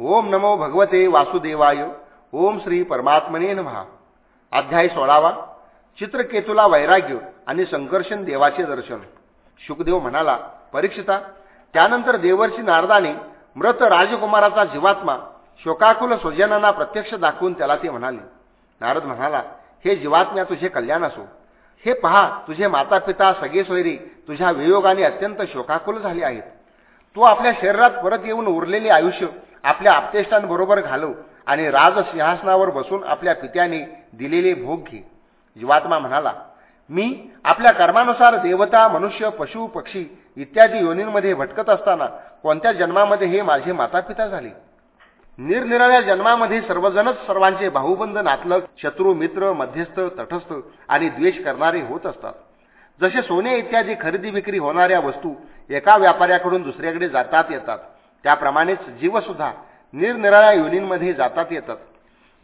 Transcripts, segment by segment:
ओम नमो भगवते वासुदेवाय. ओम श्री परमात्मने नमहा. अध्याय सोळावा. चित्रकेतूला वैराग्य आणि संकर्षण देवाचे दर्शन. शुकदेव म्हणाला परीक्षिता त्यानंतर देवर्षी नारदाने मृत राजकुमाराचा जीवात्मा शोकाकुल स्वजनांना प्रत्यक्ष दाखवून त्याला ते म्हणाले. नारद म्हणाला हे जीवात्म्या तुझे कल्याण असो. हे पहा तुझे माता पिता सगळे सोयरी तुझ्या वियोगाने अत्यंत शोकाकुल झाले आहेत. तू आपल्या शरीरात परत येऊन उरलेले आयुष्य आपल्या आपतेष्टांबरोबर घालू आणि राजसिंहासनावर बसून आपल्या पित्याने दिलेले भोग घे. जीवात्मा म्हणाला मी आपल्या कर्मानुसार देवता मनुष्य पशु पक्षी इत्यादी योनींमध्ये भटकत असताना कोणत्या जन्मामध्ये हे माझे मातापिता झाले? निरनिराळ्या जन्मामध्ये सर्वजणच सर्वांचे भाऊबंद नातलग शत्रू मित्र मध्यस्थ तटस्थ आणि द्वेष करणारे होत असतात. जसे सोने इत्यादी खरेदी विक्री होणाऱ्या वस्तू एका व्यापाऱ्याकडून दुसऱ्याकडे जातात येतात. त्याप्रमाणेच जीवसुद्धा निरनिराळ्या योनींमध्ये जातात येतात.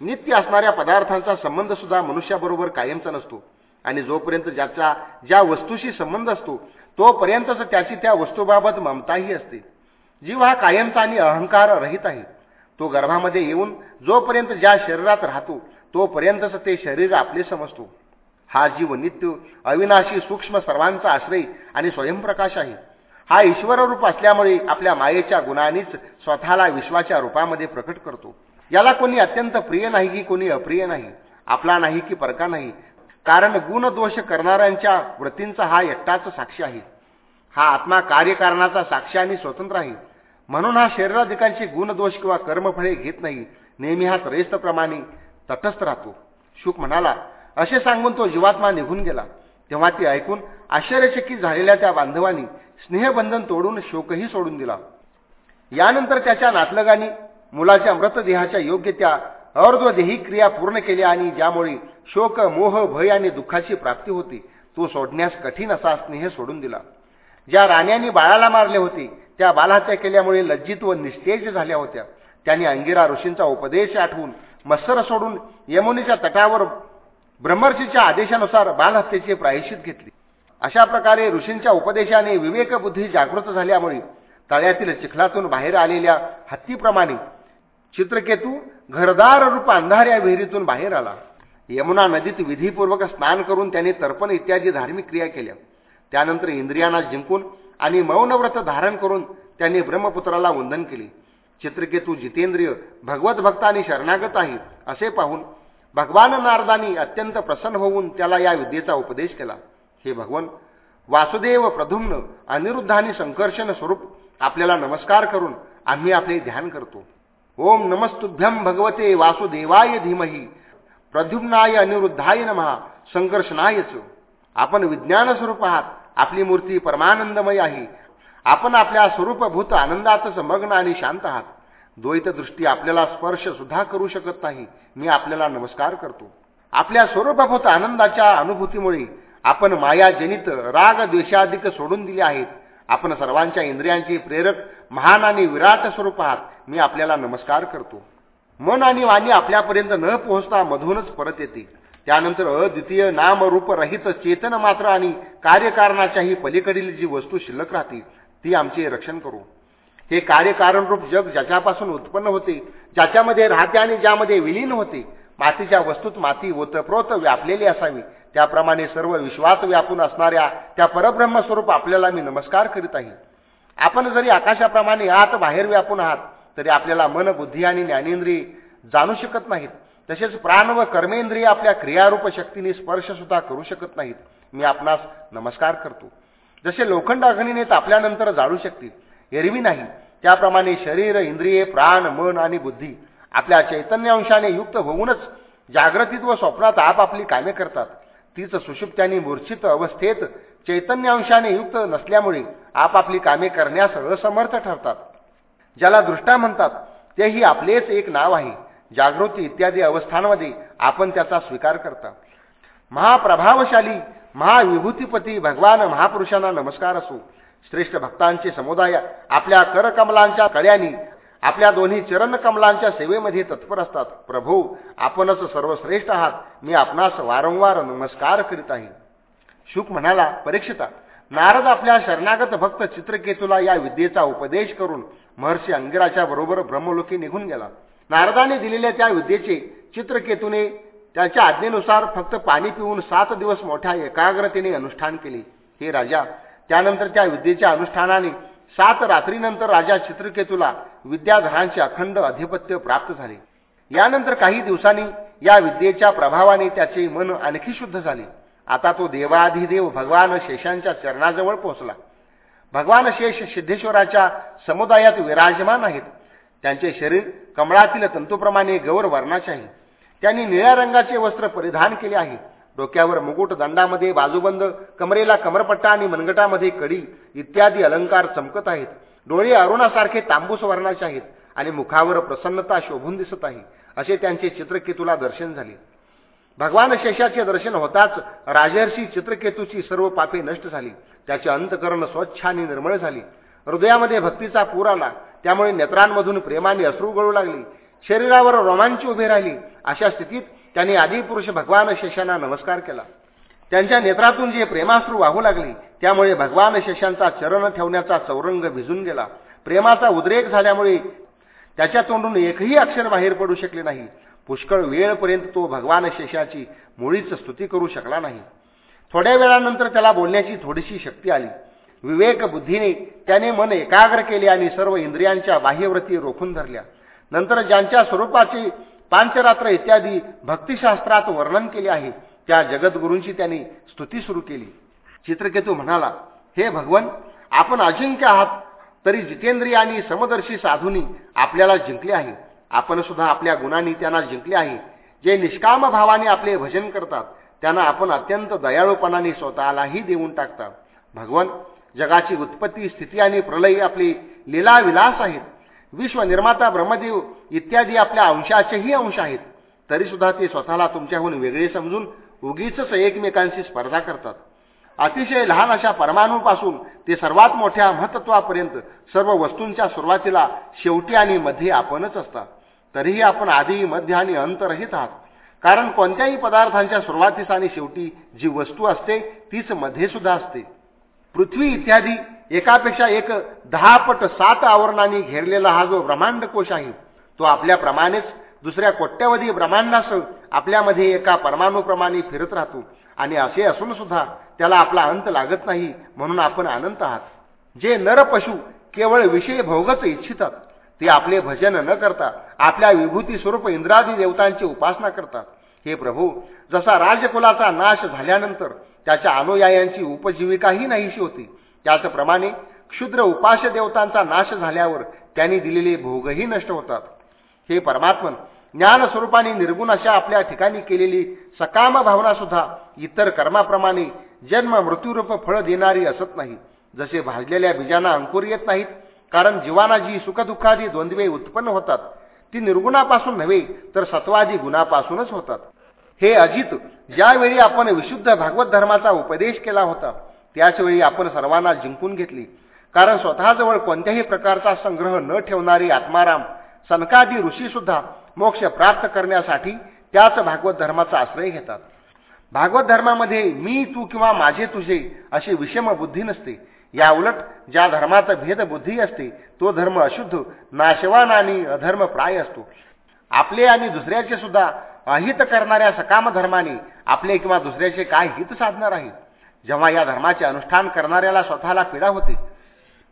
नित्य असणाऱ्या पदार्थांचा संबंध सुद्धा मनुष्याबरोबर कायमचा नसतो. आणि जोपर्यंत ज्याचा ज्या वस्तूशी संबंध असतो तोपर्यंतच त्याची त्या वस्तूबाबत ममताही असते. जीव हा कायमचा आणि अहंकार रहित आहे. तो गर्भामध्ये येऊन जोपर्यंत ज्या शरीरात राहतो तोपर्यंतच ते शरीर आपले समजतो. हा जीव नित्य अविनाशी सूक्ष्म सर्वांचा आश्रय आणि स्वयंप्रकाश आहे. हा ईश्वररूप असल्यामुळे आपल्या मायेच्या गुणांनीच स्वतःला विश्वाच्या रूपामध्ये प्रकट करतो. याला कोणी अत्यंत प्रिय नाही की कोणी अप्रिय नाही आपला नाही की परका नाही. कारण गुणदोष करणाऱ्यांच्या वृत्तींचा हा एकटाच साक्षी आहे. हा आत्मा कार्यकारणाचा साक्षी आणि स्वतंत्र आहे. म्हणून हा शरीराधिकांची गुणदोष किंवा कर्मफळे घेत नाही. नेहमी हा त्रयस्थप्रमाणे तटस्थ राहतो. शुक म्हणाला असे सांगून तो जीवात्मा निघून गेला. तेव्हा ती ऐकून आश्चर्यचकित झालेल्या त्या बांधवांनी स्नेहबंधन तोडून शोकही सोडून दिला. यानंतर त्याच्या नातलगांनी मुलाच्या मृतदेहाच्या योग्य त्या अर्ध्वदेहिक क्रिया पूर्ण केल्या आणि ज्यामुळे शोक मोह भय आणि दुःखाची प्राप्ती होती तो सोडण्यास कठीण असा स्नेह सोडून दिला. ज्या राण्यांनी बाळाला मारले होते त्या बालहत्या केल्यामुळे लज्जित व निस्तेज झाल्या होत्या. त्यांनी अंगिरा ऋषींचा उपदेश आठवून मत्सर सोडून यमुनेच्या तटावर ब्रह्मर्षीच्या आदेशानुसार बालहत्येचे प्रायश्चित घेतले. अशा प्रकारे ऋषींच्या उपदेशाने विवेकबुद्धी जागृत झाल्यामुळे तळ्यातील चिखलातून बाहेर आलेल्या हत्तीप्रमाणे चित्रकेतू घरदार रूप अंधाऱ्या विहिरीतून बाहेर आला. यमुना नदीत विधीपूर्वक स्नान करून त्याने तर्पण इत्यादी धार्मिक क्रिया केल्या. त्यानंतर इंद्रियांना जिंकून आणि मौनव्रत धारण करून त्यांनी ब्रह्मपुत्राला वंदन केले. चित्रकेतू जितेंद्रिय भगवत भक्त आणि शरणागत आहे असे पाहून भगवान नारदानी अत्यंत प्रसन्न होऊन त्याला या विद्येचा उपदेश केला. हे भगवान वासुदेव प्रधुम्न अनिरुद्ध आणि संकर्षण स्वरूप आपल्याला नमस्कार करून आम्ही आपले ध्यान करतो. ओम नमस्तुभ्यम भगवते वासुदेवाय धीमही. प्रद्युम्नाय अनिरुद्धाय नमहा संकर्षणायच आपण विज्ञान स्वरूप आहात. आपली मूर्ती परमानंदमय आहे. आपण आपल्या स्वरूपभूत आनंदातच मग्न आणि शांत आहात. द्वैतदृष्टी आपल्याला स्पर्श सुद्धा करू शकत नाही. मी आपल्याला नमस्कार करतो. आपल्या स्वरूपाभूत आनंदाच्या अनुभूतीमुळे आपण मायाजनित राग द्वेषाधिक सोडून दिले आहेत. आपण सर्वांच्या इंद्रियांचे प्रेरक महान आणि विराट स्वरूप आहात. मी आपल्याला नमस्कार करतो. मन आणि वाणी आपल्यापर्यंत न पोहोचता मधूनच परत येते. त्यानंतर अद्वितीय नामरूप रहित चेतन मात्र आणि कार्यकारणाच्याही पलीकडील जी वस्तू शिल्लक राहते ती आमचे रक्षण करू. हे कार्यकारणरूप जग ज्याच्यापासून उत्पन्न होते ज्याच्यामध्ये राहते आणि ज्यामध्ये विलीन होते मातीच्या वस्तूत माती ओतप्रोत व्यापलेली असावी. त्याप्रमाणे सर्व विश्वात व्यापून असणाऱ्या त्या परब्रह्मस्वरूप आपल्याला मी नमस्कार करीत आहे. आपण जरी आकाशाप्रमाणे आत बाहेर व्यापून आहात तरी आपल्याला मन बुद्धी आणि ज्ञानेंद्रिय जाणू शकत नाहीत. तसेच प्राण व कर्मेंद्रिय आपल्या क्रियारूप शक्तीने स्पर्श सुद्धा करू शकत नाहीत. मी आपणास नमस्कार करतो. जसे लोखंड अग्नीने तापल्यानंतर जाळू शकतील एरवी नाही. त्याप्रमाणे शरीर इंद्रिये प्राण मन आणि बुद्धी आपल्या चैतन्यांशाने युक्त होऊनच जागृतीत व स्वप्नात आपापली कामे करतात. तीच सुषुप्त्यांनी मूर्छित अवस्थेत चैतन्यांशाने युक्त नसल्यामुळे आपापली कामे करण्यास असमर्थ ठरतात. ज्याला दृष्टा म्हणतात तेही आपलेच एक नाव आहे. जागृती इत्यादी अवस्थांमध्ये आपण त्याचा स्वीकार करता. महाप्रभावशाली महाविभूतीपती भगवान महापुरुषांना नमस्कार असो. श्रेष्ठ भक्तांचे समुदाय आपल्या करकमलांच्या कळ्यानी आपल्या दोन्ही चरणकमलांच्या सेवेमध्ये तत्पर असतात. प्रभू आपणच सर्वश्रेष्ठ आहात. मी आपणास वारंवार नमस्कार करीत आहे. शुक म्हणाला परीक्षिता नारद आपल्या शरणागत भक्त चित्रकेतूला या विद्येचा उपदेश करून महर्षी अंगिराच्या बरोबर ब्रह्मलोकी निघून गेला. नारदाने दिलेल्या त्या विद्येचे चित्रकेतूने त्याच्या आज्ञेनुसार फक्त पाणी पिऊन सात दिवस मोठ्या एकाग्रतेने अनुष्ठान केले. हे राजा त्यानंतर त्या विद्येच्या अनुष्ठानाने सात रात्रीनंतर राजा चित्रकेतूला विद्याधरांचे अखंड अधिपत्य प्राप्त झाले. यानंतर काही दिवसांनी या विद्येच्या प्रभावाने त्याचे मन आणखी शुद्ध झाले. आता तो देवाधिदेव भगवान शेषांच्या चरणाजवळ पोहोचला. भगवान शेष सिद्धेश्वराच्या समुदायात विराजमान आहेत. त्यांचे शरीर कमळातील तंतूप्रमाणे गौर वर्णाचे आहे. त्यांनी निळ्या रंगाचे वस्त्र परिधान केले आहे. डोक्यावर मुकुट दंडामध्ये बाजूबंद कमरेला कमरपट्टा आणि मनगटामध्ये कडी इत्यादी अलंकार चमकत आहेत. डोळे अरुणासारखे तांबूस वर्णाचे आहेत आणि मुखावर प्रसन्नता शोभून दिसत आहे असे त्यांचे चित्रकेतूला दर्शन झाले. भगवान शेषाचे दर्शन होताच राजर्षी चित्रकेतूची सर्व पापे नष्ट झाली. त्याचे अंतकरण स्वच्छ आणि निर्मळ झाली. हृदयामध्ये भक्तीचा पूर आला. त्यामुळे नेत्रांमधून प्रेमाने अश्रू गळू लागली. शरीरावर रोमांच उभे राहिली. अशा स्थितीत त्यांनी आदिपुरुष भगवान शेषांना नमस्कार केला. त्यांच्या नेत्रातून जे प्रेमाश्रू वाहू लागले त्यामुळे भगवान शेषांचा चरण ठेवण्याचा चौरंग भिजून गेला. प्रेमाचा उद्रेक झाल्यामुळे त्याच्या तोंडून एकही अक्षर बाहेर पडू शकले नाही. पुष्कळ वेळपर्यंत तो भगवान शेषाची मुळीच स्तुती करू शकला नाही. थोड्या वेळानंतर त्याला बोलण्याची थोडीशी शक्ती आली. विवेक बुद्धीने त्याने मन एकाग्र केले आणि सर्व इंद्रियांच्या बाह्यव्रती रोखून धरल्या. नंतर ज्यांच्या स्वरूपाची पांचरात्र इत्यादी भक्तिशास्त्रात वर्णन केले आहे. त्या जगद्गुरूंची त्यांनी स्तुती सुरू केली. चित्रकेतू म्हणाला हे भगवन आपण अजिंक्य आहात तरी जितेंद्रिय आणि समदर्शी साधूंनी आपल्याला जिंकले आहे. आपण सुद्धा आपल्या गुणांनी त्यांना जिंकले आहे. जे निष्काम भावाने आपले भजन करतात त्यांना आपण अत्यंत दयाळूपणाने स्वतःलाही देऊन टाकतात. भगवन जगाची उत्पत्ती स्थिती आणि प्रलय आपली लीलाविलास आहेत. विश्वनिर्माता ब्रह्मदेव इत्यादी आपल्या अंशाचेही अंश आहेत. तरीसुद्धा ते स्वतःला तुमच्याहून वेगळे समजून उगीच एकमेकांशी स्पर्धा करतात. अतिशय लहान अशा परमाणूपासून ते सर्वात मोठ्या महत्त्वापर्यंत सर्व वस्तूंच्या सुरुवातीला शेवटी आणि मध्ये आपणच असतात तरीही आपण आधी मध्य आणि अंतरहित आहात. कारण कोणत्याही पदार्थांच्या सुरुवातीस आणि शेवटी जी वस्तू असते तीच मध्ये सुद्धा असते. पृथ्वी इत्यादी एकापेक्षा एक दहा पट सात आवरणांनी घेरलेला हा जो ब्रह्मांड कोश आहे तो आपल्याप्रमाणेच दुसऱ्या कोट्यवधी ब्रह्मांडासह आपल्यामध्ये एका परमाणूप्रमाणे फिरत राहतो. आणि असे असून सुद्धा त्याला आपला अंत लागत नाही म्हणून आपण अनंत आहात. जे नर पशु केवळ विषय भोगच इच्छितात ते आपले भजन न करता आपल्या विभूती स्वरूप इंद्रादी देवतांची उपासना करतात. हे प्रभू जसा राजकुलाचा नाश झाल्यानंतर त्याच्या अनुयायांची उपजीविकाही नाहीशी होती त्याचप्रमाणे क्षुद्र उपास्य देवतांचा नाश झाल्यावर त्यांनी दिलेले भोगही नष्ट होतात. हे परमात्मन ज्ञानस्वरूपाने निर्गुण अशा आपल्या ठिकाणी केलेली सकाम भावना सुद्धा इतर कर्माप्रमाणे जन्म मृत्यूरूप फळ देणारी असत नाही. जसे भाजलेल्या बीजांना अंकुर येत नाहीत कारण जीवाना जी सुखदुःखादी द्वंद्वे उत्पन्न होतात. ती निर्गुणापासून नव्हे तर सत्वादी गुणापासूनच होतात. हे अजित ज्यावेळी आपण विशुद्ध भागवत धर्माचा उपदेश केला होता त्याचवेळी आपण सर्वांना जिंकून घेतली. कारण स्वतःजवळ कोणत्याही प्रकारचा संग्रह न ठेवणारी आत्माराम सनकादी ऋषी सुद्धा मोक्ष प्राप्त करण्यासाठी त्याच भागवत धर्माचा आश्रय घेतात. भागवत धर्मामध्ये मी तू किंवा माझे तुझे अशी विषम बुद्धी नसते. या उलट ज्या धर्माचा भेद बुद्धी असते तो धर्म अशुद्ध नाशवान आणि अधर्म प्राय असतो. आपले आणि दुसऱ्याचे सुद्धा अहित करणाऱ्या सकाम धर्माने आपले किंवा दुसऱ्याचे काय हित साधणार आहे? जेव्हा या धर्माचे अनुष्ठान करणाऱ्याला स्वतःला पीडा होते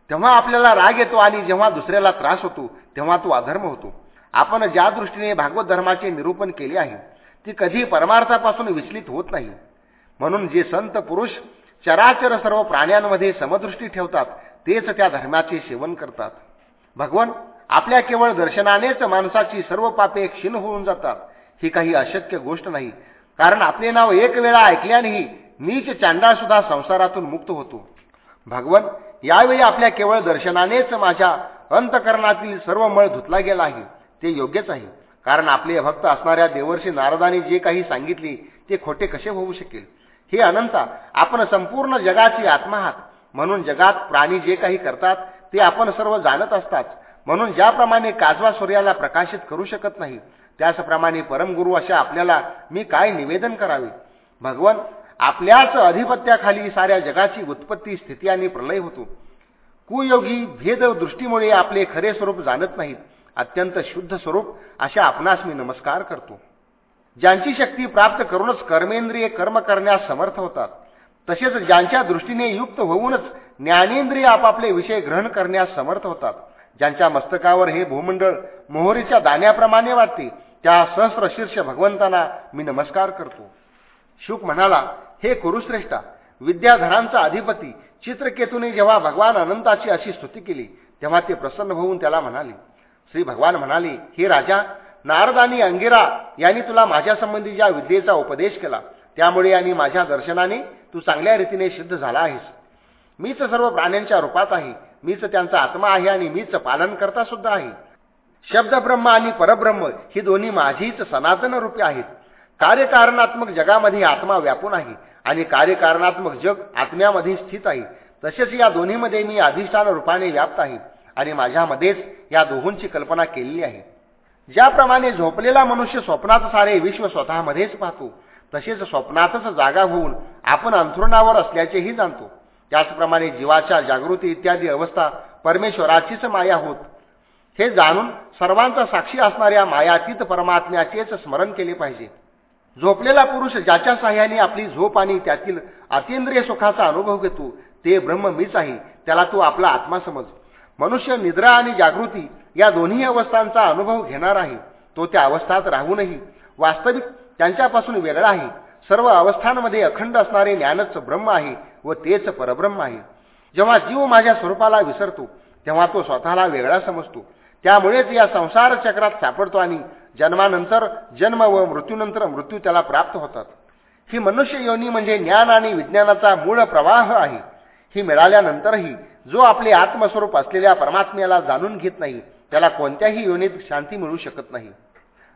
तेव्हा आपल्याला राग येतो आणि जेव्हा दुसऱ्याला त्रास होतो तेव्हा तो अधर्म होतो. आपण ज्या दृष्टीने भागवत धर्माचे निरूपण केले आहे ती कधी परमार्थापासून विचलित होत नाही. म्हणून जे संत पुरुष चराचर सर्व प्राण्यांमध्ये समदृष्टी ठेवतात तेच त्या धर्माचे सेवन करतात. भगवन आपल्या केवळ दर्शनानेच माणसाची सर्व पापे क्षीण होऊन जातात. ही काही अशक्य गोष्ट नाही. कारण आपले नाव एक वेळा ऐकल्यानेही नीच चांडाळ सुद्धा संसारातून मुक्त होतो. भगवन यावेळी आपल्या केवळ दर्शनानेच माझ्या अंतकरणातील सर्व मळ धुतला गेला आहे. ते योग्यच आहे. कारण आपले भक्त असणाऱ्या देवर्षी नारदाने जे काही सांगितले ते खोटे कसे होऊ शकेल? हे अनंता आपण संपूर्ण जगाची आत्मा आहात. म्हणून जगात प्राणी जे काही करतात ते आपण सर्व जाणत असतात. म्हणून ज्याप्रमाणे काजवा सूर्याला प्रकाशित करू शकत नाही त्याचप्रमाणे परमगुरू अशा आपल्याला मी काय निवेदन करावे? भगवन आपल्याच अधिपत्याखाली साऱ्या जगाची उत्पत्ती स्थिती आणि प्रलय होतो. कुयोगी भेद दृष्टीमुळे आपले खरे स्वरूप जाणत नाहीत. अत्यंत शुद्ध स्वरूप अशा आपणास मी नमस्कार करतो. ज्यांची शक्ती प्राप्त करूनच कर्मेंद्रिय कर्म करण्यास समर्थ होतात तसेच ज्यांच्या दृष्टीने युक्त होऊनच ज्ञानेंद्रिय आपापले विषय ग्रहण करण्यास समर्थ होतात. ज्यांच्या मस्तकावर हे भूमंडळ मोहरीच्या दाण्याप्रमाणे वाटते त्या सहस्रशीर्ष भगवंतांना मी नमस्कार करतो. शुक म्हणाला हे कुरुश्रेष्ठा विद्याधरांचा अधिपती चित्रकेतूने जेव्हा भगवान अनंताची अशी स्तुती केली तेव्हा ते प्रसन्न होऊन त्याला म्हणाले. श्री भगवान म्हणाले हे राजा नारद आणि अंगिरा यांनी तुला माझ्यासंबंधी ज्या विद्येचा उपदेश केला त्यामुळे आणि माझ्या दर्शनाने तू चांगल्या रीतीने सिद्ध झाला आहेस. मीच सर्व प्राण्यांच्या रूपात आहे मीच त्यांचा आत्मा आहे आणि मीच पालन करता सुद्धा आहे. शब्दब्रह्म आणि परब्रह्म ही दोन्ही माझीच सनातन रूपे आहेत. कार्यकारणात्मक जगामध्ये आत्मा व्यापून आहे आणि कार्यकारणात्मक जग आत्म्यामध्ये स्थित आहे. तसेच या दोन्हीमध्ये मी अधिष्ठान रूपाने व्याप्त आहे आणि माझ्यामध्येच या दोहोंची कल्पना केलेली आहे. ज्याप्रमाणे झोपलेला मनुष्य स्वप्नात सारे विश्व स्वतःमध्येच पाहतो तसेच स्वप्नातच जागा होऊन आपण अंथरुणावर असल्याचेही जाणतो. त्याचप्रमाणे जीवाच्या जागृती इत्यादी अवस्था परमेश्वराचीच माया होत. हे जाणून सर्वांचा साक्षी असणाऱ्या मायातीत परमात्म्याचेच स्मरण केले पाहिजे. झोपलेला पुरुष ज्याच्या साह्याने आपली झोप आणि त्यातील अतिंद्रिय सुखाचा अनुभव घेतो ते ब्रह्म मीच आहे त्याला तू आपला आत्मा समज मनुष्य निद्रा आणि जागृती या दोन्ही अवस्थांचा अनुभव घेणार आहे. तो त्या अवस्थात राहूनही वास्तविक त्यांच्यापासून वेगळा आहे. सर्व अवस्थांमध्ये अखंड असणारे ज्ञानच ब्रह्म आहे व तेच परब्रह्म आहे. जेव्हा जीव माझ्या स्वरूपाला विसरतो तेव्हा तो स्वतःला वेगळा समजतो. त्यामुळेच या संसार चक्रात सापडतो आणि जन्मानंतर जन्म व मृत्यूनंतर मृत्यू त्याला प्राप्त होतात. ही मनुष्य योनी म्हणजे ज्ञान आणि विज्ञानाचा मूळ प्रवाह आहे. ही मिळाल्यानंतरही जो आपले आत्मस्वरूप असलेल्या परमात्म्याला जाणून घेत नाही त्याला कोणत्याही योनीत शांती मिळू शकत नाही.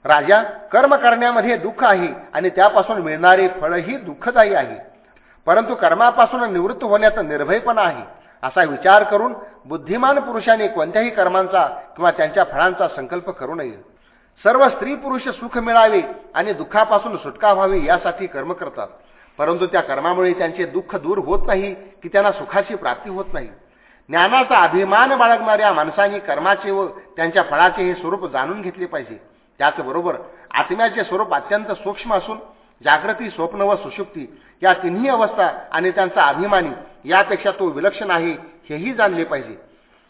राजा कर्म करण्यामध्ये दुःख आहे आणि त्यापासून मिळणारे फळही दुःखदायी आहे. परंतु कर्मापासून निवृत्त होण्याचा निर्भयपणा आहे. असा विचार करून बुद्धिमान पुरुषाने कोणत्याही कर्मांचा किंवा त्यांच्या फळांचा संकल्प करू नये. सर्व स्त्री पुरुष सुख मिळावे आणि दुःखापासून सुटका व्हावी यासाठी कर्म करतात. परंतु त्या कर्मामुळे त्यांचे दुःख दूर होत नाही की त्यांना सुखाची प्राप्ती होत नाही. ज्ञानाचा अभिमान बाळगणाऱ्या माणसांनी कर्माचे व त्यांच्या फळाचे हे स्वरूप जाणून घेतले पाहिजे. त्याचबरोबर आत्म्याचे स्वरूप अत्यंत सूक्ष्म असून जागृती स्वप्न व सुशुक्ती या तिन्ही अवस्था आणि त्यांचा अभिमानी यापेक्षा तो विलक्षण आहे हेही जाणले पाहिजे.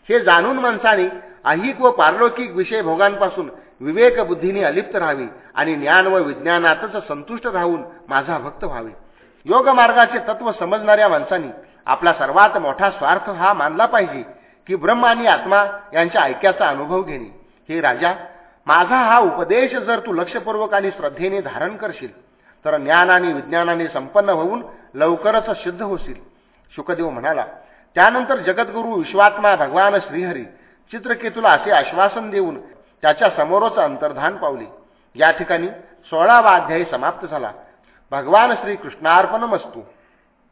हे जाणून माणसाने अहिक व पारलौकिक विषय भोगांपासून विवेक बुद्धीने अलिप्त राहावे आणि ज्ञान व विज्ञानातच संतुष्ट राहून माझा भक्त व्हावे. योग मार्गाचे तत्व समजणाऱ्या माणसांनी आपला सर्वात मोठा स्वार्थ हा मानला पाहिजे की ब्रह्म आणि आत्मा यांच्या ऐक्याचा अनुभव घेणे. हे राजा माझा हा उपदेश जर तू लक्षपूर्वक आणि श्रद्धेने धारण करशील तर ज्ञान आणि विज्ञानाने संपन्न होऊन लवकरच सिद्ध होशील. शुकदेव म्हणाला त्यानंतर जगद्गुरु विश्वात्मा भगवान श्रीहरी चित्रकेतूला असे आश्वासन देऊन त्याच्या समोरच अंतर्धान पावले. या ठिकाणी सोळावा अध्यायी समाप्त झाला. भगवान श्री मस्तू